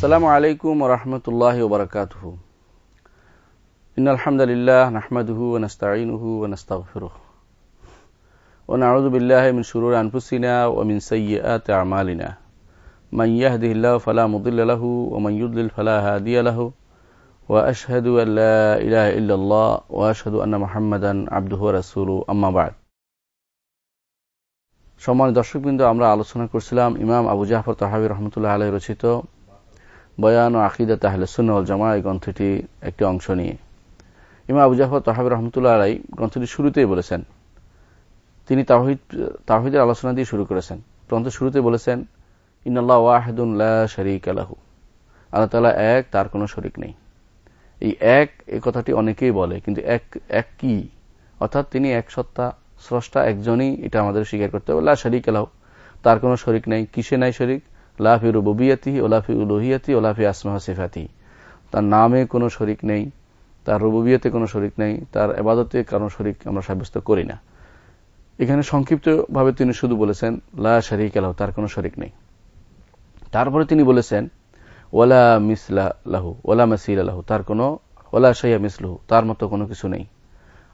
السلام عليكم ورحمة الله وبركاته إن الحمد لله نحمده ونستعينه ونستغفره ونعوذ بالله من شرور أنفسنا ومن سيئات أعمالنا من يهده الله فلا مضل له ومن يضلل فلا هادي له وأشهد أن لا إله إلا الله وأشهد أن محمدا عبده ورسوله أما بعد সম্মানিত দর্শকবৃন্দ আমরা আলোচনা করছিলাম ইমাম আবু জাফর তাহাবি রহমতুল্লাহ আলহ রচিত বয়ান ও আকিদা তাহলে সুন্নল জামা এই গ্রন্থটি একটি অংশ নিয়ে। ইমা আবু জাফর তাহাবি রহমতুল্লাহ আলাই গ্রন্থটি শুরুতেই বলেছেন। তিনি তাহিদ তাহিদের আলোচনা দিয়ে শুরু করেছেন। গ্রন্থ শুরুতে বলেছেন ইনাল্লাহ ওয়াহেদুল্লাহ শরিক আলাহু আল্লাহ তালা এক, তার কোনো শরিক নেই। এই এক, এই কথাটি অনেকেই বলে, কিন্তু এক এক কি? অর্থাৎ তিনি এক সত্তা, স্রষ্টা, একজনই এটা আমাদের স্বীকার করতে হবে। লা শরিক আলাহ তার কোনো শরিক নেই। কিসে নাই শরিক? লাফি রুবিয়াতি ওলাফি উলহিয়াতি ওলাফি আসমা সিফাতি তার নামে কোনো শরিক নেই, তার রুবিয়াতে কোনো শরিক নেই, তার এবাদতে কারণ শরিক আমরা সাব্যস্ত করি না। এখানে সংক্ষিপ্তভাবে তিনি শুধু বলেছেন, লা শরিক আলাহ তার কোনো শরিক নেই। তারপরে তিনি বলেছেন ওলা মিসলা লাহু ওলা মাসিল আলাহু তার কোনো ওলা সাইয়া মিসলহু, তার মতো কোনো কিছু নেই।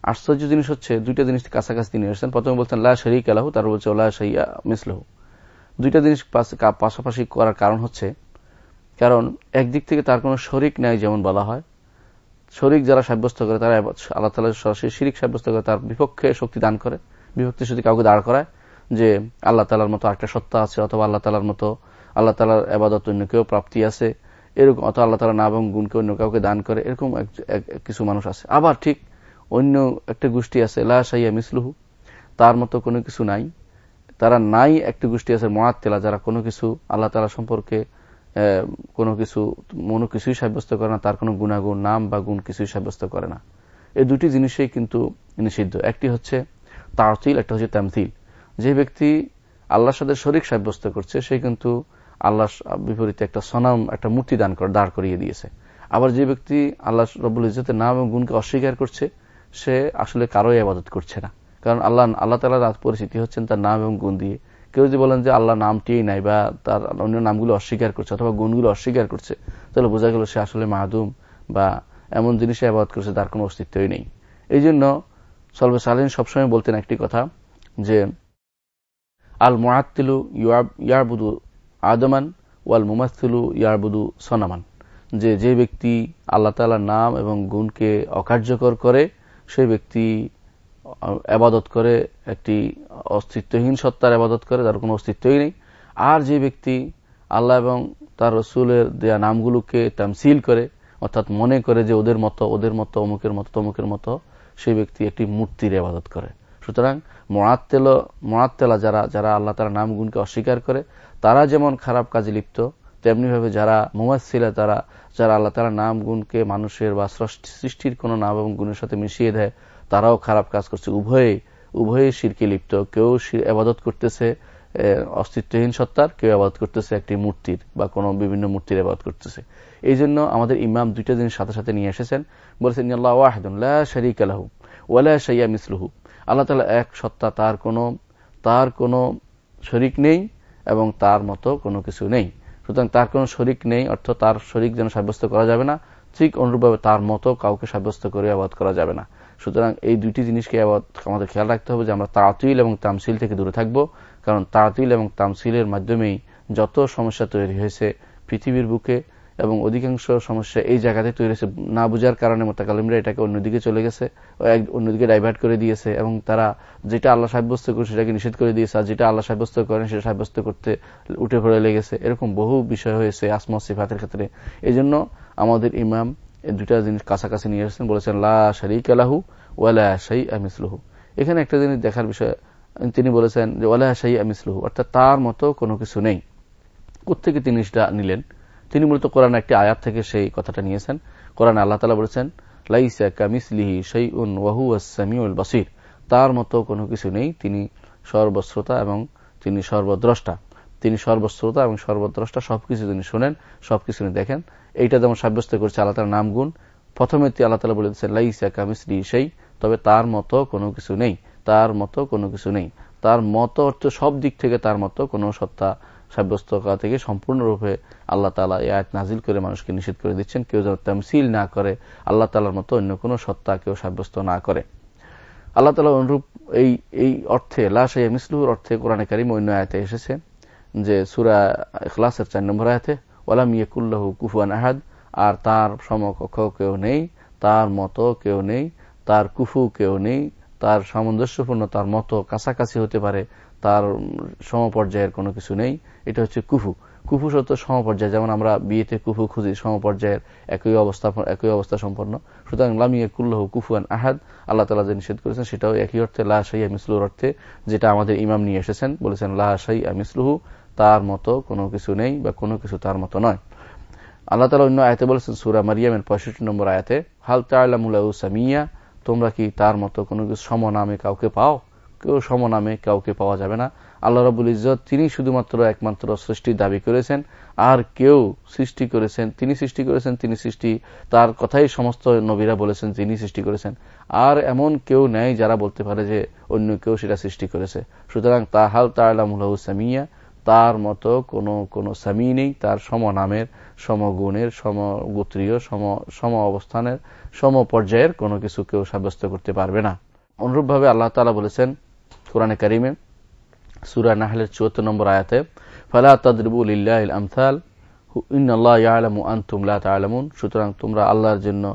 আশ্চর্য জিনিস হচ্ছে, দুইটা জিনিস কাছাকাছি তিনি এসেছেন। প্রথমে বলছেন, লা শরিক আলাহু তারপর বলছে ওলা সাইয়া মিসলহু। দুইটা জিনিস পাশাপাশি করার কারণ হচ্ছে, কারণ একদিক থেকে তার কোনো শরিক নাই যেমন বলা হয়। শরিক যারা সাব্যস্ত করে, তারা আল্লাহ তালা সরাসরি শিরিক সাব্যস্ত করে, তার বিপক্ষে শক্তি দান করে। বিভক্তি শুধু কাউকে দাঁড় করায় যে আল্লাহ তালার মতো একটা সত্তা আছে, অথবা আল্লাহ তালার মতো, আল্লাহ তালার আবাদত অন্য কেউ প্রাপ্তি আছে, এরকম অথবা আল্লাহ তালা না এবং গুণকে অন্য কাউকে দান করে, এরকম কিছু মানুষ আছে। আবার ঠিক অন্য একটা গোষ্ঠী আছে, লা সাইয়া মিসলুহু, তার মতো কোনো কিছু নাই। তারা নাই একটি গোষ্ঠী আছে মহাত্তেলা যারা কোনো কিছু আল্লাহ তালা সম্পর্কে কোনো কিছু মনো কিছুই সাব্যস্ত করে না, তার কোনো গুণাগুণ নাম বা গুণ কিছুই সাব্যস্ত করে না। এই দুটি জিনিসই কিন্তু নিষিদ্ধ। একটি হচ্ছে তারতিল একটা হচ্ছে তামথিল। যে ব্যক্তি আল্লাহর সাথে শরিক সাব্যস্ত করছে, সে কিন্তু আল্লাহ বিপরীতে একটা সনাম, একটা মূর্তি দান করে, দাঁড় করিয়ে দিয়েছে। আবার যে ব্যক্তি আল্লাহ রব্বুল ইজতের নাম এবং গুণকে অস্বীকার করছে, সে আসলে কারোই আবাদত করছে না। কারণ আল্লাহ আল্লাহ তালার পরিচিতি হচ্ছেন তার নাম এবং গুণ দিয়ে। কেউ যদি বলেন যে আল্লাহ নামটিই নাই বা তার অন্য নামগুলো অস্বীকার করছে অথবা গুণগুলো অস্বীকার করছে, তাহলে বোঝা গেল সে আসলে মাহাদুম বা এমন জিনিসে আবাদ করছে, তার কোনো অস্তিত্বই নেই। এই জন্য সলবে সালিন সবসময় বলতেন একটি কথা যে, আল মোয়াত্তিলু ইয়ারবুদু আদমান ওয়াল মুমাত্তিলু ইয়ারবুদু সনামান। যে যে ব্যক্তি আল্লাহ তালার নাম এবং গুণকে অকার্যকর করে, সেই ব্যক্তি আবাদত করে একটি অস্তিত্বহীন সত্তার আবাদত করে তার কোনো অস্তিত্বই নেই। আর যে ব্যক্তি আল্লাহ এবং তার রসুলের দেয়া নামগুলোকে তামসিল করে, অর্থাৎ মনে করে যে ওদের মতো ওদের মতো, অমুকের মতো, তমুকের মতো, সেই ব্যক্তি একটি মূর্তির আবাদত করে। সুতরাং মরাত্তেল মরাত্তেলা যারা যারা আল্লাহ তার নাম গুণকে অস্বীকার করে, তারা যেমন খারাপ কাজে লিপ্ত, তেমনিভাবে যারা মুমাসিলা তারা, যারা আল্লাহ তালা নাম গুণকে মানুষের বা সৃষ্টির কোন নাম এবং গুণের সাথে মিশিয়ে দেয় তারাও খারাপ কাজ করছে। উভয়ে উভয়ে শিরকে লিপ্ত। কেউ আবাদত করতেছে অস্তিত্বহীন সত্তার, কেউ আবাদ করতেছে একটি মূর্তির বা কোনো বিভিন্ন মূর্তির আবাদ করতেছে। এই জন্য আমাদের ইমাম দুইটা জিনিস সাথে সাথে নিয়ে এসেছেন। বলেছেন আল্লাহ মিসলুহু। আল্লাহ তালা এক সত্তা তার কোনো তার কোনো শরিক নেই এবং তার মতো কোনো কিছু নেই। সুতরাং তার কোনো শরিক নেই, অর্থ তার শরিক যেন সাব্যস্ত করা যাবে না। ঠিক অনুরূপভাবে তার মতো কাউকে সাব্যস্ত করে আবাদ করা যাবে না। সুতরাং এই দুইটি জিনিসকে আমাদের খেয়াল রাখতে হবে যে আমরা তাঁতিল এবং তামসিল থেকে দূরে থাকব, কারণ তাঁতিল এবং তামসিলের মাধ্যমেই যত সমস্যা তৈরি হয়েছে পৃথিবীর বুকে এবং অধিকাংশ সমস্যা এই জায়গাতে তৈরি হয়েছে, না বুঝার কারণে মোতাকালিমরা এটাকে অন্যদিকে চলে গেছে অন্যদিকে ডাইভার্ট করে দিয়েছে এবং তারা যেটা আল্লাহ সাব্যস্ত করে সেটাকে নিষেধ করে দিয়েছে, আর যেটা আল্লাহ সাব্যস্ত করেন সেটা সাব্যস্ত করতে উঠে পড়ে লেগেছে। এরকম বহু বিষয় হয়েছে আসমা সিফাতের ক্ষেত্রে। এই জন্য আমাদের ইমাম দুটা জিনিস কাছাকাছি নিয়ে এসেছেন, বলেছেন, লা শরিক আলাহু ওয়ালা শাই আমিসলুহু এখানে একটা জিনিস দেখার বিষয়, তিনি বলেছেন যে, ওয়ালা শাই আমিসলুহু অর্থাৎ তার মতো কোনো কিছু নেই। কোথেকে তিনি সেটা নিলেন? তিনি মূলত কোরআন একটি আয়াত থেকে সেই কথাটা নিয়েছেন। কোরআন আল্লাহ তালা বলেছেন বাসির। তার মতো কোনো কিছু নেই। তিনি সর্বশ্রোতা এবং তিনি সর্বদ্রষ্টা। তিনি সর্বশ্রোতা এবং সর্বদ্রষ্টা সবকিছু তিনি শোনেন, সবকিছু দেখেন। এইটা যেমন সাব্যস্ত করছে আল্লাহ নাম গুণ প্রথমে আল্লাহ তালা বলে দিচ্ছেন লাইসা কামিসলি সেই তবে তার মতো কোনো কিছু নেই, তার মতো কোনো কিছু নেই। তার মতো অর্থ সব দিক থেকে তার মতো কোনো সত্তা সাব্যস্ত করা থেকে সম্পূর্ণরূপে আল্লাহ তালা এই আয়াত নাজিল করে মানুষকে নিষেধ করে দিচ্ছেন, কেউ যেন তামসিল না করে, আল্লাহ তালার মতো অন্য কোনো সত্তা কেউ সাব্যস্ত না করে। আল্লাহ তালা অনুরূপ এই এই অর্থে লাশাইয়া মিসলুর অর্থে কোরআনে কারিম অন্য আয়তে এসেছে যে সুরা এখলাসের চার নম্বর আয়তে ওয়ালাম ইয়েকুল্লাহ কুফুয়ান আহাদ, আর তার সমকক্ষ কেউ নেই, তার মতো কেউ নেই, তার কুফু কেউ নেই, তার সামঞ্জস্যপূর্ণ, তার মতো কাছাকাছি হতে পারে, তার সমপর্যায়ের কোনো কিছু নেই, এটা হচ্ছে কুফু। কুফু সত্য সমপর্যায়, যেমন আমরা বিয়েতে কুফু খুঁজি, সমপর্যায়ের একই অবস্থা একই অবস্থা সম্পন্ন। সুতরাং লামিয়া কুল্লাহ কুফুয়ান আহাদ, আল্লাহ তালা যে নিষেধ করেছেন সেটাও একই অর্থে লাহ সাইয়া মিসলুর অর্থে, যেটা আমাদের ইমাম নিয়ে এসেছেন, বলেছেন লাহ সাইয়া মিসলুহু তার মতো কোনো কিছু নেই বা কোনো কিছু তার মতো নয়। আল্লাহ তালা অন্য আয়তে বলেছেন, সুরা মারিয়ামের পঁয়ষট্টি নম্বর আয়াতে, হাল তাল্লামুল্লাহ সামিয়া তোমরা কি তার মতো কোনো কিছু সমনামে কাউকে পাও? কেউ সমনামে কাউকে পাওয়া যাবে না। আল্লাহ রবুল ইজত তিনি শুধুমাত্র একমাত্র সৃষ্টির দাবি করেছেন, আর কেউ সৃষ্টি করেছেন, তিনি সৃষ্টি করেছেন, তিনি সৃষ্টি, তার কথাই সমস্ত নবীরা বলেছেন তিনি সৃষ্টি করেছেন। আর এমন কেউ নেই যারা বলতে পারে যে অন্য কেউ সেটা সৃষ্টি করেছে। সুতরাং তাহাল তাল্লামুল্লাহ সামিয়া তার মতো কোনো কোনো সামি নেই, তার সম সমনামের সমগুণের সমগোত্রীয় সম সম অবস্থানের, সম পর্যায়ের কোনো কিছু কেউ সাব্যস্ত করতে পারবে না। অনুরূপভাবে আল্লাহ তালা বলেছেন কোরআনে কারিমে, সুরা নাহলের চুয়াত্তর নম্বর আয়াতে, ফালা তদরিবুল ইল্লাহ আমথাল আলামুন সুতরাং তোমরা আল্লাহর জন্য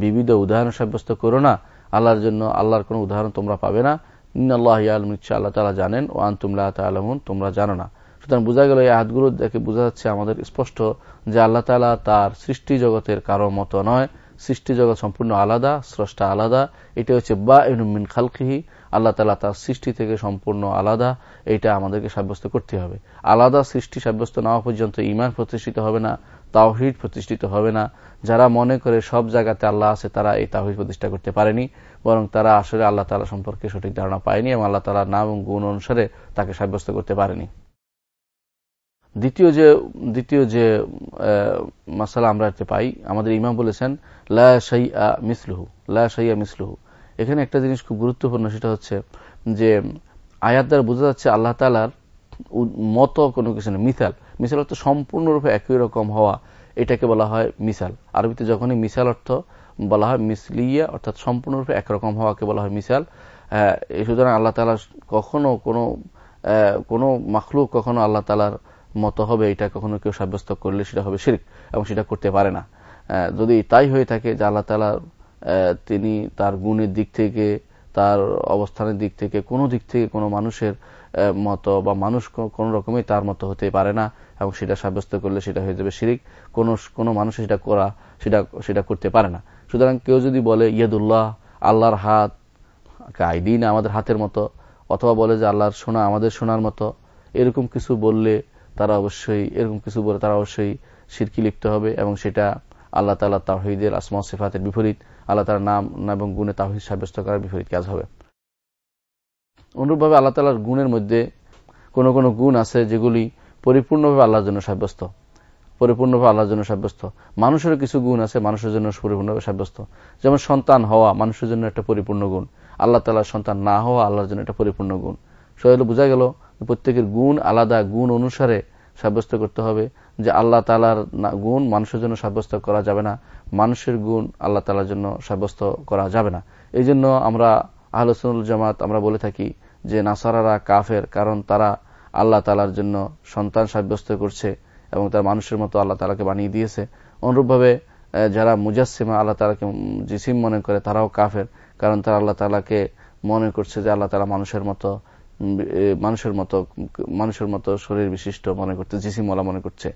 বিবিধ উদাহরণ সাব্যস্ত করো না, আল্লাহর জন্য আল্লাহর কোনো উদাহরণ তোমরা পাবে না। ইন্নআল্লাহ আলম ইচ্ছা আল্লাহ তালা জানেন, ও আন্তুমলা আলমুন তোমরা জানো না। সুতরাং বোঝা গেল এই আয়াতগুলো দেখে বোঝা যাচ্ছে আমাদের স্পষ্ট যে আল্লাহ তালা তার সৃষ্টি জগতের কারও মতো নয়। সৃষ্টি জগৎ সম্পূর্ণ আলাদা, স্রষ্টা আলাদা। এটা হচ্ছে বা ইনুমিন খালকিহি। আল্লাহ তালা তার সৃষ্টি থেকে সম্পূর্ণ আলাদা। এটা আমাদেরকে সাব্যস্ত করতে হবে। আলাদা সৃষ্টি সাব্যস্ত না হওয়া পর্যন্ত ইমান প্রতিষ্ঠিত হবে না, তাওহিদ প্রতিষ্ঠিত হবে না। যারা মনে করে সব জায়গাতে আল্লাহ আছে, তারা এই তাহিদ প্রতিষ্ঠা করতে পারেনি। বরং তারা আসলে আল্লাহ তালা সম্পর্কে সঠিক ধারণা পায়নি এবং আল্লাহ তালার নাম এবং গুণ অনুসারে তাকে সাব্যস্ত করতে পারেনি। দ্বিতীয় যে দ্বিতীয় যে মাসালা আমরা এতে পাই, আমাদের ইমাম বলেছেন, লা শাইয়া মিসলুহু, লা মিসলুহু। এখানে একটা জিনিস খুব গুরুত্বপূর্ণ, সেটা হচ্ছে যে, আয়াত দ্বারা বোঝা যাচ্ছে আল্লাহ তালার মতো কোনো কিছু নেই, মিসাল। মিসাল অর্থ সম্পূর্ণরূপে একই রকম হওয়া, এটাকে বলা হয় মিসাল। আরবিতে যখনই মিসাল অর্থ বলা হয়, মিসলিয়া অর্থাৎ সম্পূর্ণরূপে একরকম হওয়াকে বলা হয় মিসাল। সুতরাং আল্লাহ তালা কখনো কোনো কোনো মাখলুক কখনো আল্লাহ তালার মতো হবে, এটা কখনো কেউ সাব্যস্ত করলে সেটা হবে শিরিক এবং সেটা করতে পারে না। যদি তাই হয়ে থাকে যে আল্লাহ তালা তিনি তার গুণের দিক থেকে, তার অবস্থানের দিক থেকে কোনো দিক থেকে কোনো মানুষের মতো বা মানুষ কোন রকমই তার মতো হতে পারে না এবং সেটা সাব্যস্ত করলে সেটা হয়ে যাবে শিরিক। কোন, কোনো মানুষ সেটা করা, সেটা সেটা করতে পারে না। সুতরাং কেউ যদি বলে, ইয়াদুল্লাহ, আল্লাহর হাত আইডিন আমাদের হাতের মতো, অথবা বলে যে আল্লাহর সোনা আমাদের সোনার মতো, এরকম কিছু বললে তারা অবশ্যই, এরকম কিছু বলে তারা অবশ্যই সিরকি লিপ্ত হবে এবং সেটা আল্লাহ তালা তাহিদের আসমা সিফাতের বিপরীত, আল্লাহ তালার নাম এবং গুণে তাহিদ সাব্যস্ত করার বিপরীত কাজ হবে। অনুরূপভাবে আল্লাহ তালার গুণের মধ্যে কোন কোন গুণ আছে যেগুলি পরিপূর্ণভাবে আল্লাহর জন্য সাব্যস্ত, পরিপূর্ণভাবে আল্লাহর জন্য সাব্যস্ত। মানুষেরও কিছু গুণ আছে মানুষের জন্য পরিপূর্ণভাবে সাব্যস্ত। যেমন সন্তান হওয়া মানুষের জন্য একটা পরিপূর্ণ গুণ, আল্লাহ তালার সন্তান না হওয়া আল্লাহর জন্য একটা পরিপূর্ণ গুণ। সবাই বোঝা গেল প্রত্যেকের গুণ আলাদা, গুণ অনুসারে সাব্যস্ত করতে হবে যে আল্লাহ তালার গুণ মানুষের জন্য সাব্যস্ত করা যাবে না, মানুষের গুণ আল্লাহ তালার জন্য সাব্যস্ত করা যাবে না। এই জন্য আমরা আহলসুল জামাত, আমরা বলে থাকি যে নাসারারা কাফের, কারণ তারা আল্লাহ তালার জন্য সন্তান সাব্যস্ত করছে এবং তার মানুষের মতো আল্লাহ তালাকে বানিয়ে দিয়েছে। অনুরূপভাবে যারা মুজাসিমা আল্লাহ তালাকে জিসিম মনে করে, তারাও কাফের, কারণ তারা আল্লাহ তালাকে মনে করছে যে আল্লাহ তালা মানুষের মতো মানুষের মতো মানুষের মতো শরীর বিশিষ্ট মনে করছে জিসিমওয়ালা মনে করছে।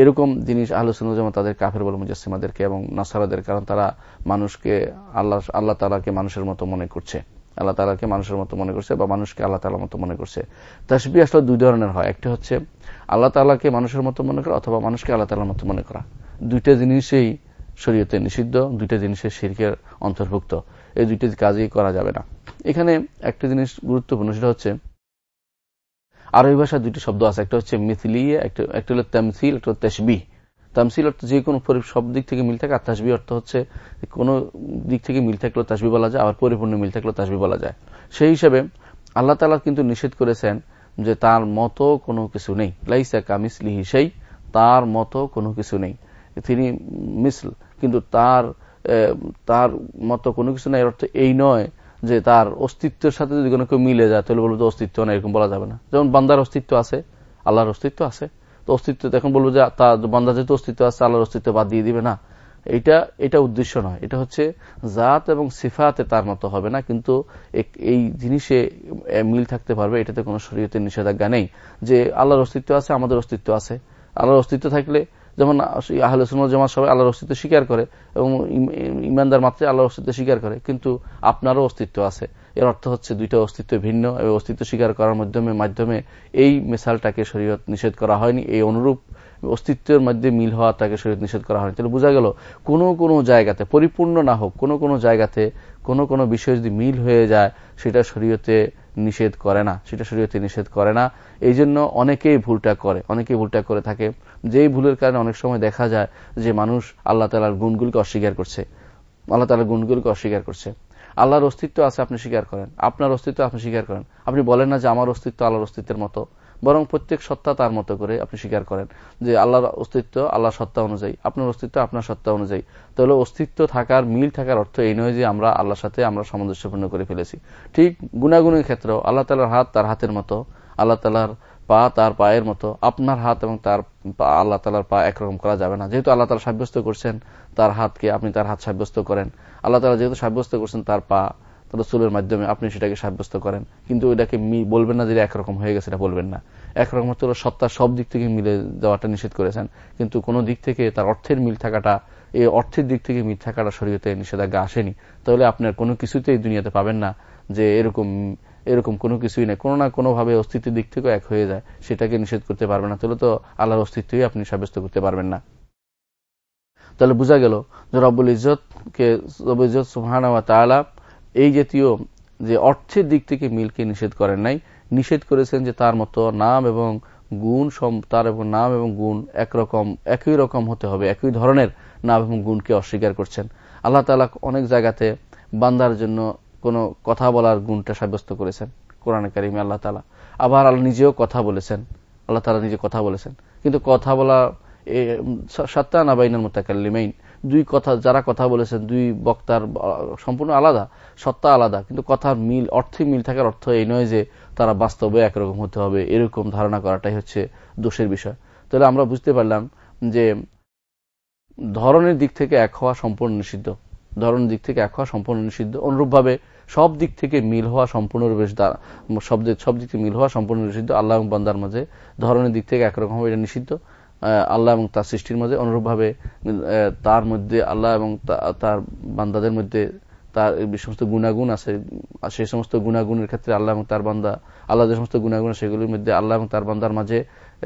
এরকম জিনিস আলোচনা যেমন তাদের কাফের বলে মুজাসিমাদেরকে এবং নাসারাদের কারণ তারা মানুষকে আল্লাহ আল্লাহ তালাকে মানুষের মতো মনে করছে। আল্লাহ তালাকে মানুষের মতো মনে করছে বা মানুষকে আল্লাহ তালার মতো মনে করছে। তাসবি আসলে দুই ধরনের হয়। একটা হচ্ছে আল্লাহ তালাকে মানুষের মতো মনে করা অথবা মানুষকে আল্লাহ তালার মতো মনে করা। দুইটা জিনিসেই শরীয়তে নিষিদ্ধ, দুইটা জিনিসের শিরকের অন্তর্ভুক্ত। এই দুইটি কাজই করা যাবে না। এখানে একটা জিনিস গুরুত্বপূর্ণ, সেটা হচ্ছে আরবি ভাষায় দুইটি শব্দ আছে, একটা হচ্ছে মিথিলিয়ে একটা হলো তামসিল, একটা তেসবি তামসিল অর্থ যে কোনো সব দিক থেকে মিল থাকে, আর তাসবি অর্থ হচ্ছে কোনো দিক থেকে মিল থাকলেও তাসবি বলা যায়, আবার পরিপূর্ণ মিল থাকলেও তাসবি বলা যায়। সেই হিসাবে আল্লাহ তালা কিন্তু নিষেধ করেছেন যে তার মতো কোনো কিছু নেই। লাইসা কামিসলিহি সেই তার মতো কোনো কিছু নেই। তিনি মিসল, কিন্তু তার তার মতো কোনো কিছু নেই। অর্থ এই নয় যে তার অস্তিত্বের সাথে যদি কোনো কেউ মিলে যায়, তাহলে বলব অস্তিত্ব না এরকম বলা যাবে না। যেমন বান্দার অস্তিত্ব আছে, আল্লাহর অস্তিত্ব আছে। তো অস্তিত্ব এখন বলব যে তার বান্দা যেহেতু অস্তিত্ব আছে, আল্লাহর অস্তিত্ব বাদ দিয়ে দিবে না। এটা এটা উদ্দেশ্য নয়। এটা হচ্ছে জাত এবং সিফাতে তার মতো হবে না, কিন্তু এই জিনিসে মিল থাকতে পারবে। এটাতে কোনো শরীয়তের নিষেধাজ্ঞা নেই যে আল্লাহর অস্তিত্ব আছে, আমাদের অস্তিত্ব আছে। আল্লাহর অস্তিত্ব থাকলে যেমন আহলে সুন্নত জামাত সবাই আল্লাহর অস্তিত্ব স্বীকার করে এবং ইমানদার মাত্রে আল্লাহর অস্তিত্ব স্বীকার করে। কিন্তু আপনারও অস্তিত্ব আছে। এর অর্থ হচ্ছে দুইটা অস্তিত্ব ভিন্ন এবং অস্তিত্ব স্বীকার করার মাধ্যমে মাধ্যমে এই মিসালটাকে শরীয়ত নিষেধ করা হয়নি, এই অনুরূপ অস্তিত্বের মধ্যে মিল হওয়া তাকে শরীয়ত নিষেধ করা হয়নি। তাহলে বোঝা গেল, কোনো কোনো জায়গাতে, পরিপূর্ণ না হোক, কোনো কোনো জায়গাতে কোনো কোনো বিষয় যদি মিল হয়ে যায়, সেটা শরীয়তে নিষেধ করে না, সেটা শরীয়তে নিষেধ করে না। এই জন্য অনেকেই ভুলটা করে, অনেকেই ভুলটা করে থাকে। যেই ভুলের কারণে অনেক সময় দেখা যায় যে মানুষ আল্লাহ তালার গুণগুলিকে অস্বীকার করছে। আল্লাহ তালার গুণগুলিকে অস্বীকার করছে। আল্লাহর অস্তিত্ব আছে, আপনি স্বীকার করেন। আপনার অস্তিত্ব আপনি স্বীকার করেন। আপনি বলেন না যে আমার অস্তিত্ব আল্লাহর অস্তিত্বের মতো। বরং প্রত্যেক সত্তা তার মতো করে আপনি স্বীকার করেন যে আল্লাহর অস্তিত্ব আল্লাহ সত্তা অনুযায়ী, আপনার অস্তিত্ব, আপনার সত্তা অনুযায়ী। তাহলে অস্তিত্ব থাকার, মিল থাকার অর্থ এই নয় যে আমরা আল্লাহর সাথে আমরা সামঞ্জস্যপূর্ণ করে ফেলেছি। ঠিক গুণাগুণের ক্ষেত্রেও আল্লাহ তালার হাত তার হাতের মতো, আল্লাহ তালার পা তার পায়ের মতো, আপনার হাত এবং তার আল্লাহ তালার পা একরকম করা যাবে না। যেহেতু আল্লাহ তালা সাব্যস্ত করছেন, তার হাতকে আপনি তার হাত সাব্যস্ত করেন। আল্লাহ তালা যেহেতু সাব্যস্ত করছেন, তার পা রসুলের মাধ্যমে আপনি সেটাকে সাব্যস্ত করেন। কিন্তু ওইটাকে বলবেন না যে একরকম হয়ে গেছে, এটা বলবেন না। একরকম হচ্ছে সত্তা সব দিক থেকে মিলে দেওয়াটা নিষেধ করেছেন। কিন্তু কোন দিক থেকে তার অর্থের মিল থাকাটা, এই অর্থের দিক থেকে মিল থাকাটা শরীয়তে নিষেধাজ্ঞা আসেনি। তাহলে আপনার কোনো কিছুতেই দুনিয়াতে পাবেন না যে এরকম এরকম কোনো কিছুই নেই। কোনো না কোনোভাবে অস্তিত্বের দিক থেকেও এক হয়ে যায়। সেটাকে নিষেধ করতে পারবেন না। তাহলে তো আল্লাহর অস্তিত্বই আপনি সাব্যস্ত করতে পারবেন না। তাহলে বোঝা গেল যে রব্বুল ইজতকে রব্বুল ইজত সুহানা তালা এই জাতীয় যে অর্থের দিক থেকে মিলকে নিষেধ করেন নাই, নিষেধ করেছেন যে তার মতো নাম এবং গুণ তার এবং নাম এবং গুণ একরকম, একই রকম হতে হবে, একই ধরনের নাম এবং গুণকে অস্বীকার করছেন। আল্লাহ তালা অনেক জায়গাতে বান্দার জন্য কোন কথা বলার গুণটা সাব্যস্ত করেছেন, কোরআন কারিমে আল্লাহ তালা আবার আল্লাহ নিজেও কথা বলেছেন, আল্লাহ তালা নিজে কথা বলেছেন। কিন্তু কথা বলা সাত্তা নাবাইনার মোতাকাল্লিমাইন। দুই কথা, যারা কথা বলেছেন, দুই বক্তার সম্পূর্ণ আলাদা, সত্তা আলাদা, কিন্তু কথার মিল, অর্থে মিল থাকার অর্থ এই নয় যে তারা বাস্তবে একরকম হতে হবে, এরকম ধারণা করাটাই হচ্ছে দোষের বিষয়। তাহলে আমরা বুঝতে পারলাম যে ধরনের দিক থেকে এক হওয়া সম্পূর্ণ নিষিদ্ধ। ধরনের দিক থেকে এক হওয়া সম্পূর্ণ নিষিদ্ধ। অনুরূপভাবে সব দিক থেকে মিল হওয়া সম্পূর্ণরূপে সব দিক থেকে মিল হওয়া সম্পূর্ণ নিষিদ্ধ। আল্লাহ বান্দার মাঝে ধরনের দিক থেকে একরকম হবে, এটা নিষিদ্ধ। আল্লাহ এবং তার সৃষ্টির মধ্যে অনুরূপভাবে তার মধ্যে আল্লাহ এবং তার বান্দাদের মধ্যে তার সমস্ত গুণাগুণ আছে সেই সমস্ত গুণাগুণের ক্ষেত্রে আল্লাহ এবং তার বান্দা, আল্লাহ যে সমস্ত গুণাগুণ সেগুলির মধ্যে আল্লাহ এবং তার বান্দার মাঝে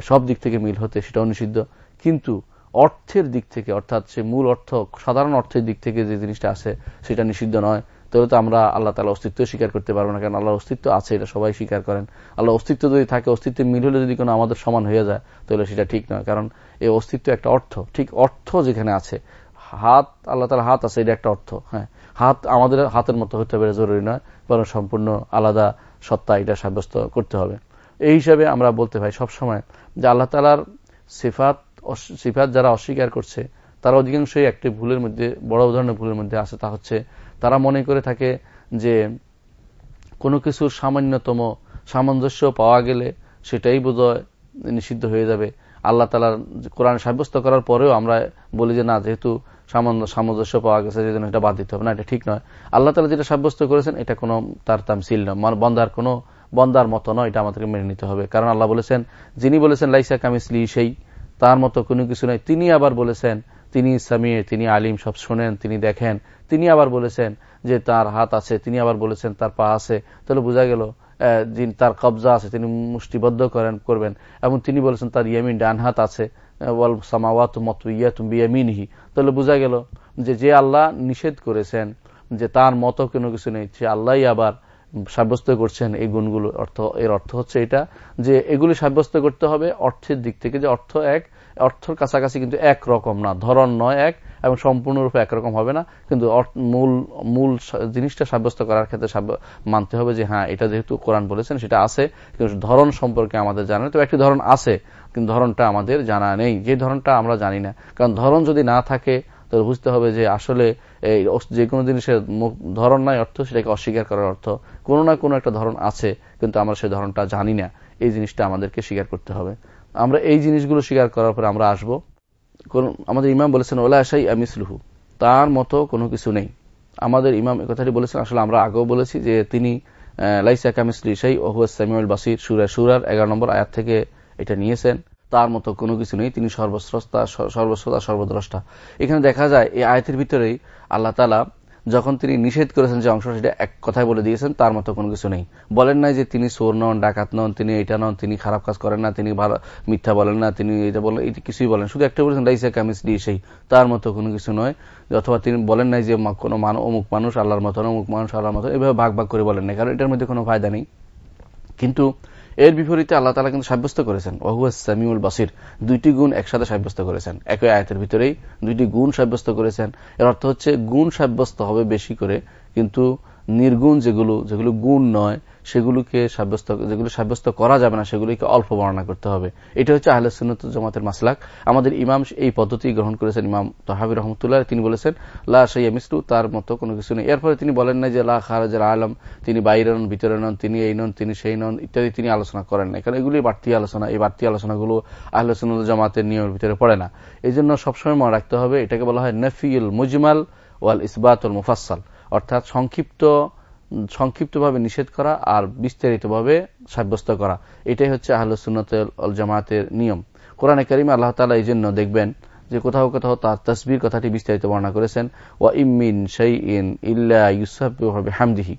সব দিক থেকে মিল হতে সেটাও নিষিদ্ধ। কিন্তু অর্থের দিক থেকে, অর্থাৎ সে মূল অর্থ, সাধারণ অর্থের দিক থেকে যে জিনিসটা আছে সেটা নিষিদ্ধ নয়। তাহলে তো আমরা আল্লাহ তালা অস্তিত্ব স্বীকার করতে পারব না, কারণ আল্লাহর অস্তিত্ব আছে, এটা সবাই স্বীকার করেন। আল্লাহ অস্তিত্ব যদি থাকে, অস্তিত্বের মিল হলে যদি কোনো আমাদের সমান হয়ে যায়, তাহলে সেটা ঠিক নয়, কারণ এই অস্তিত্ব একটা অর্থ। ঠিক অর্থ যেখানে আছে, হাত, আল্লাহ তালা হাত আছে, এটা একটা অর্থ হ্যাঁ। হাত আমাদের হাতের মতো হতে পারে, জরুরি নয়, বরং সম্পূর্ণ আলাদা সত্তা এটা সাব্যস্ত করতে হবে। এই হিসাবে আমরা বলতে পাই সবসময় যে আল্লাহ তালার সিফাত সিফাত যারা অস্বীকার করছে, তারা অধিকাংশই একটি ভুলের মধ্যে, বড় ধরনের ভুলের মধ্যে আছে, তা হচ্ছে তারা মনে করে থাকে যে কোনো কিছুর সামান্যতম, সামঞ্জস্য পাওয়া গেলে সেটাই বোধ নিষিদ্ধ হয়ে যাবে। আল্লাহ তালার কোরআন সাব্যস্ত করার পরেও আমরা বলি যে, না, যেহেতু সামঞ্জস্য পাওয়া গেছে যে এটা বাদ দিতে হবে। না, এটা ঠিক নয়। আল্লাহ তালা যেটা সাব্যস্ত করেছেন, এটা কোনো তার তামসিল নয়। মানে বন্দার কোনো, বন্দার মতো নয়, এটা আমাদেরকে মেনে নিতে হবে। কারণ আল্লাহ বলেছেন, যিনি বলেছেন, লাইসা কামিসলি সেই, তার মতো কোনো কিছু নয়। তিনি আবার বলেছেন তিনি সামিয়ে তিনি আলিম, সব শোনেন, তিনি দেখেন। তিনি আবার বলেছেন যে তার হাত আছে, তিনি আবার বলেছেন তার পা আছে। তাহলে বোঝা গেল তার কবজা আছে, তিনি মুষ্টিবদ্ধ করেন, করবেন। এবং তিনি বলেছেন তার ইয়ামিন ডান হাত আছে তাহলে বোঝা গেল যে যে আল্লাহ নিষেধ করেছেন, যে তার মতো কোনো কিছু নেই, সে আল্লাহ আবার সাব্যস্ত করছেন এই গুণগুলো। অর্থ, এর অর্থ হচ্ছে এটা যে এগুলি সাব্যস্ত করতে হবে, অর্থের দিক থেকে যে অর্থ এক অর্থর কাছাকাছি কিন্তু এক রকম না। ধরন নয় এক এবং সম্পূর্ণরূপে একরকম হবে না। কিন্তু মূল মূল জিনিসটা সাব্যস্ত করার ক্ষেত্রে মানতে হবে যে হ্যাঁ এটা যেহেতু কোরআন বলেছেন, সেটা আছে। কিন্তু ধরন সম্পর্কে আমাদের জানা তো একটি ধরন আছে, কিন্তু ধরনটা আমাদের জানা নেই। যে ধরনটা আমরা জানি না। কারণ ধরন যদি না থাকে তো বুঝতে হবে যে আসলে এই যে কোনো জিনিসের ধরন নাই অর্থ, সেটাকে অস্বীকার করার অর্থ কোনো না কোনো একটা ধরন আছে। কিন্তু আমরা সেই ধরনটা জানি না। এই জিনিসটা আমাদেরকে স্বীকার করতে হবে। আমরা এই জিনিসগুলো স্বীকার করার পরে আমরা আসব। আমাদের ইমাম বলেছেন, ওলা আশাই আমিসলুহু তার মতো কোনো কিছু নেই। আমাদের ইমাম কথাটি বলেছেন, আসলে আমরা আগেও বলেছি যে তিনি লাইসা কামিসলি সেই ওহুয়া সামিউল বাসির সুরা সুরার এগারো নম্বর আয়াত থেকে এটা নিয়েছেন। তার মতো কোনো কিছু নেই, তিনি সর্বশ্রস্তা সর্বশ্রোতা সর্বদ্রষ্টা। এখানে দেখা যায়, এই আয়তের ভিতরেই আল্লাহ তালা যখন তিনি নিষেধ করেছেন যে অংশ সেটা এক কথায় বলে দিয়েছেন, তার মতো কোনো কিছু নেই। বলেন নাই যে তিনি সোর নন, ডাকাত নন, তিনি এটা নন, তিনি খারাপ কাজ করেন না, তিনি ভালো, মিথ্যা বলেন না, তিনি এটা বলেন এটি কিছুই বলেন। শুধু একটা বলেছেন, লাইসা কামিস ডি সেই। তার মতো কোনো কিছু নয়। অথবা তিনি বলেন নাই যে কোনো মান, অমুক মানুষ, আল্লাহর মতন, অমুক মানুষ, আল্লাহর মতন, এভাবে ভাগ ভাগ করে বলেন না কারণ এটার মধ্যে কোনো ফায়দা নেই। কিন্তু এর বিপরীতে আল্লাহ তালা কিন্তু সাব্যস্ত করেছেন, ওহুয়া সামিউল বাসির, দুইটি গুণ একসাথে সাব্যস্ত করেছেন। একই আয়তের ভিতরেই দুইটি গুণ সাব্যস্ত করেছেন। এর অর্থ হচ্ছে, গুণ সাব্যস্ত হবে বেশি করে, কিন্তু নির্গুণ যেগুলো যেগুলো গুণ নয় সেগুলোকে সাব্যস্ত, যেগুলো সাব্যস্ত করা যাবে না, সেগুলিকে অল্প বর্ণনা করতে হবে। এটা হচ্ছে আহলে সুনত জমাতের মাসলাক। আমাদের ইমাম এই পদ্ধতি গ্রহণ করেছেন ইমাম তহাবি রহমতুল্লাহ। তিনি বলেছেন, লা সাইয়া মিসলু তার মতো কোনো কিছু নেই। এরপরে তিনি বলেন না যে, লা খারাজের আলম তিনি বাইরে নন, ভিতরে নন, তিনি এই নন, তিনি সেই নন, ইত্যাদি তিনি আলোচনা করেন না কারণ এগুলি বাড়তি আলোচনা। এই বাড়তি আলোচনাগুলো আহলে সুনত জামাতের নিয়মের ভিতরে পড়ে না। এই জন্য সবসময় মনে রাখতে হবে, এটাকে বলা হয় নফিউল মুজমাল ওয়াল ইসবাতুল মুফাসাল অর্থাৎ সংক্ষিপ্ত সংক্ষিপ্তভাবে নিষেধ করা আর বিস্তারিতভাবে সাব্যস্ত করা। এটাই হচ্ছে আহলুসুন্নত জামাতের নিয়ম। কোরআনে করিম আল্লাহ তালা এই জন্য দেখবেন যে কোথাও কোথাও তার তসবির কথাটি বিস্তারিত বর্ণনা করেছেন, ওয়া ইমিন ইন ইল্লা ইউসাফ হামদিহি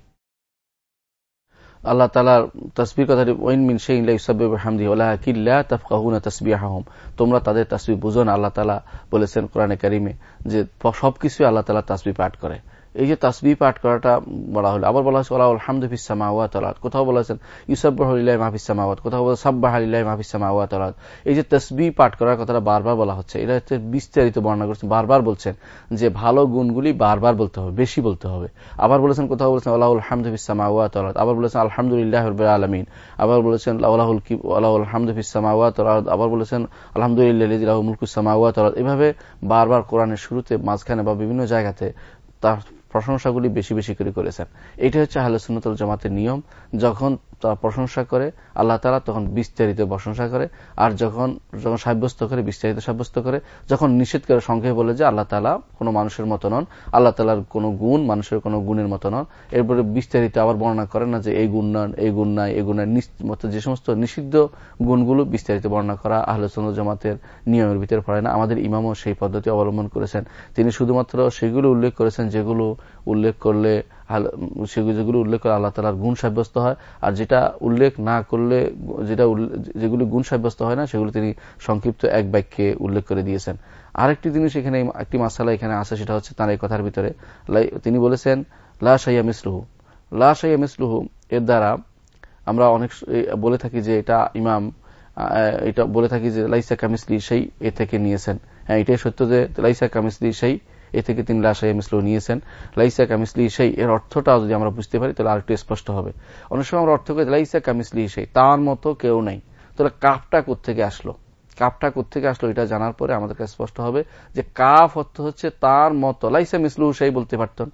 আল্লাহ তালার তসবির কথাটি ওইন মিন সেই ইল্লা ইউসাফ হামদি ওলাহ কিল্লা তফকাহুনা তসবিহাহম। তোমরা তাদের তসবি বুঝো না, আল্লাহ তালা বলেছেন কোরআনে করিমে যে সবকিছু আল্লাহ তালা তসবি পাঠ করে। এই যে তাসবি পাঠ করাটা বলা হলো। আবার বলা হয়েছে ওলা আলহামদুফিসামাওয়াত কোথাও বলেছেন ইউসাবাহ মাহফিসামাওয়াত কোথাও বলে সাব্বাহ মাহফিসামাওয়াত এই যে তসবি পাঠ করার কথাটা বারবার বলা হচ্ছে, এটা হচ্ছে বিস্তারিত বর্ণনা করছেন বারবার বলছেন যে ভালো গুণগুলি বারবার বলতে হবে, বেশি বলতে হবে। আবার বলেছেন, কোথাও বলেছেন আল্লাহ আলহামদুফিসামাওয়াত আবার বলেছেন, আলহামদুলিল্লাহ আলমিন। আবার বলেছেন আল্লাহুল কি আল্লাহ আলহামদুফিসামাওয়াত আবার বলেছেন আলহামদুলিল্লাহ মুলকুসামাওয়াত এভাবে বারবার কোরআনের শুরুতে মাঝখানে বা বিভিন্ন জায়গাতে তার প্রশংসাগুলি বেশি বেশি করে করেছেন। এটা হচ্ছে আহলে সুন্নতুল জামাতের নিয়ম। যখন প্রশংসা করে, আল্লাহ তালা তখন বিস্তারিত প্রশংসা করে, আর যখন যখন সাব্যস্ত করে, বিস্তারিত সাব্যস্ত করে, যখন নিষেধ করে, সংক্ষেপে বলে যে আল্লাহ তালা কোনো মানুষের মতো নন, আল্লাহ তালার কোনো গুণ মানুষের কোনো গুণের মতো নন। এরপরে বিস্তারিত আবার বর্ণনা করে না যে এই গুণ নন এই গুণ নাই, এই গুণের মতো যে সমস্ত নিষিদ্ধ গুণগুলো বিস্তারিত বর্ণনা করা আহলে সুন্নত জামাতের নিয়মের ভিতরে পড়ে না। আমাদের ইমামও সেই পদ্ধতি অবলম্বন করেছেন। তিনি শুধুমাত্র সেগুলো উল্লেখ করেছেন, যেগুলো উল্লেখ করলে যেগুলো উল্লেখ করে আল্লাহ তালার গুণ সাব্যস্ত হয়। আর যেটা উল্লেখ না করলে, যেটা যেগুলি গুণ সাব্যস্ত হয় না, সেগুলো তিনি সংক্ষিপ্ত এক বাক্যে উল্লেখ করে দিয়েছেন। আরেকটি জিনিস এখানে, একটি মাসালা এখানে আছে, সেটা হচ্ছে তার এই কথার ভিতরে। তিনি বলেছেন, লা সাইয়া মিসলুহু। লা সাইয়া মিসলুহু এর দ্বারা আমরা অনেক বলে থাকি যে এটা ইমাম এটা বলে থাকি যে, লাইসা কামিসলি সেই এ থেকে নিয়েছেন। হ্যাঁ এটাই সত্য যে, লাইসা কামিসলি সেই এ থেকে তিনি লাশাই মিসল নিয়েছেন। লাইসা কামিসলি সেই এর অর্থটাও যদি আমরা বুঝতে পারি, তাহলে আরেকটু স্পষ্ট হবে। অনেক সময় আমরা অর্থ করি লাইসা কামিসলি সেই তার মতো কেউ নাই। তাহলে কাপটা কোথেকে আসলো? কাপটা কোথেকে আসলো এটা জানার পরে আমাদের কাছে স্পষ্ট হবে যে কাফ অর্থ হচ্ছে তার মতো। লাইসা মিসলু সেই বলতে পারতেন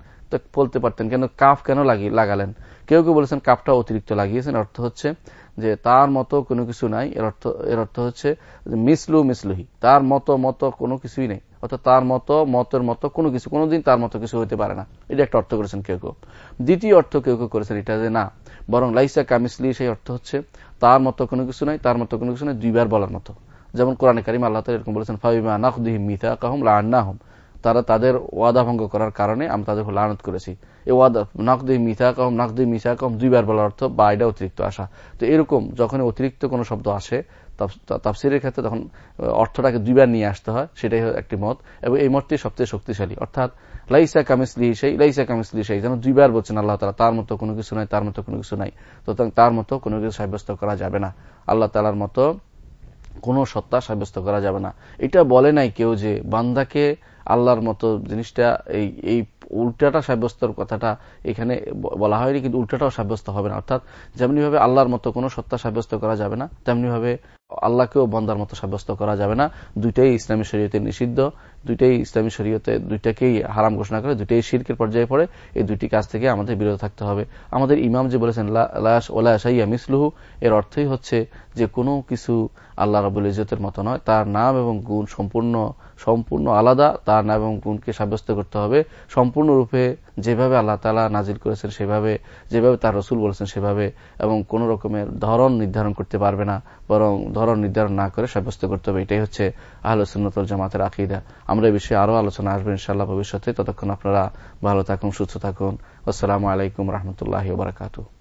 বলতে পারতেন, কেন, কাফ কেন লাগালেন? কেউ কেউ বলেছেন কাপটা অতিরিক্ত লাগিয়েছেন। অর্থ হচ্ছে যে তার মতো কোনো কিছু নাই। এর অর্থ এর অর্থ হচ্ছে মিসলু মিসলুহি, তার মতো মতো কোনো কিছুই নেই। অর্থাৎ তার মতো, মতের মতো, কোনো কিছু, কোনোদিন তার মতো কিছু হইতে পারে না। এটা একটা অর্থ করেছেন কেউ কেউ। দ্বিতীয় অর্থ কেউ কেউ করেছেন এটা যে না, বরং লাইসা কামিসলি সেই অর্থ হচ্ছে, তার মতো কোনো কিছু নাই, তার মতো কোনো কিছু নাই, দুইবার বলার মতো। যেমন কোরআন কারিম আল্লাহ এরকম বলেছেন, ফাবিমা নাকদিহিম মিথা কাহম লাহম তারা তাদের ওয়াদা ভঙ্গ করার কারণে আমি তাদের লানত করেছি। এই ওয়াদা নাকদি মিথা কম নাকদি মিথা কম দুইবার বলার অর্থ বা এটা অতিরিক্ত আসা। তো এরকম যখন অতিরিক্ত কোনো শব্দ আসে তাফসিরের ক্ষেত্রে তখন অর্থটাকে দুইবার নিয়ে আসতে হয়, সেটাই একটি মত, এবং এই মতটি সবচেয়ে শক্তিশালী। অর্থাৎ, লাইসা কামিসলি সেই লাইসা কামিসলি সেই যেন দুইবার বলছেন আল্লাহ তালা তার মতো কোনো কিছু নাই, তার মতো কোনো কিছু নাই, তো তার মতো কোনো কিছু সাব্যস্ত করা যাবে না। আল্লাহ তালার মতো কোনো সত্তা সাব্যস্ত করা যাবে না। এটা বলে নাই কেউ যে বান্দাকে আল্লাহর মতো জিনিসটা, এই এই উল্টাটা সাব্যস্তর কথাটা এখানে বলা হয়নি, কিন্তু উল্টাটাও সাব্যস্ত হবে না। অর্থাৎ যেমনিভাবে আল্লাহর মতো কোনো সত্তা সাব্যস্ত করা যাবে না, তেমনিভাবে আল্লাহকেও বন্দার মতো সাব্যস্ত করা যাবে না। দুইটাই ইসলামী শরীয়তে নিষিদ্ধ, দুইটাই ইসলামী শরীয়তে দুইটাকেই হারাম ঘোষণা করে, দুইটাই শিরকের পর্যায়ে পড়ে, এই দুইটি কাজ থেকে আমাদের বিরত থাকতে হবে। আমাদের ইমাম যে বলেছেন লাশ মিসলুহু, এর অর্থই হচ্ছে যে কোনো কিছু আল্লাহ রবুল ইজতের মতো নয়, তার নাম এবং গুণ সম্পূর্ণ সম্পূর্ণ আলাদা তার নাম এবং গুণকে সাব্যস্ত করতে হবে। সম্পূর্ণরূপে যেভাবে আল্লাহ তালা নাজিল করেছেন সেভাবে, যেভাবে তার রসুল বলেছেন সেভাবে এবং কোন রকমের ধরন নির্ধারণ করতে পারবে না, বরং ধরন নির্ধারণ না করে সাব্যস্ত করতে হবে। এটাই হচ্ছে আহলসুন্নতল জামাতের আকিদা। আমরা এই বিষয়ে আরও আলোচনা আসব ইনশাল্লাহ ভবিষ্যতে। ততক্ষণ আপনারা ভালো থাকুন, সুস্থ থাকুন। আসসালামু আলাইকুম রহমতুল্লাহ বারকাতু